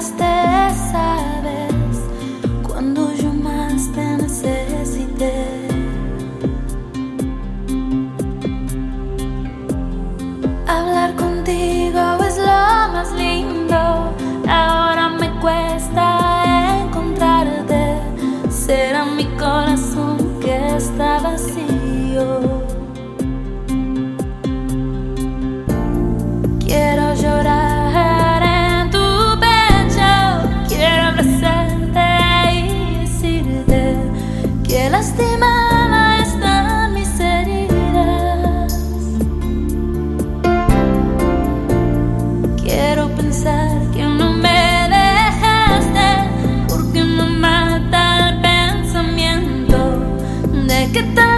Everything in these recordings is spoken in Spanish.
Tessa vez cuando yo más te necesité hablar contigo es lo más lindo, ahora me cuesta encontrarte, será mi corazón. que te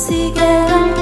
si quedan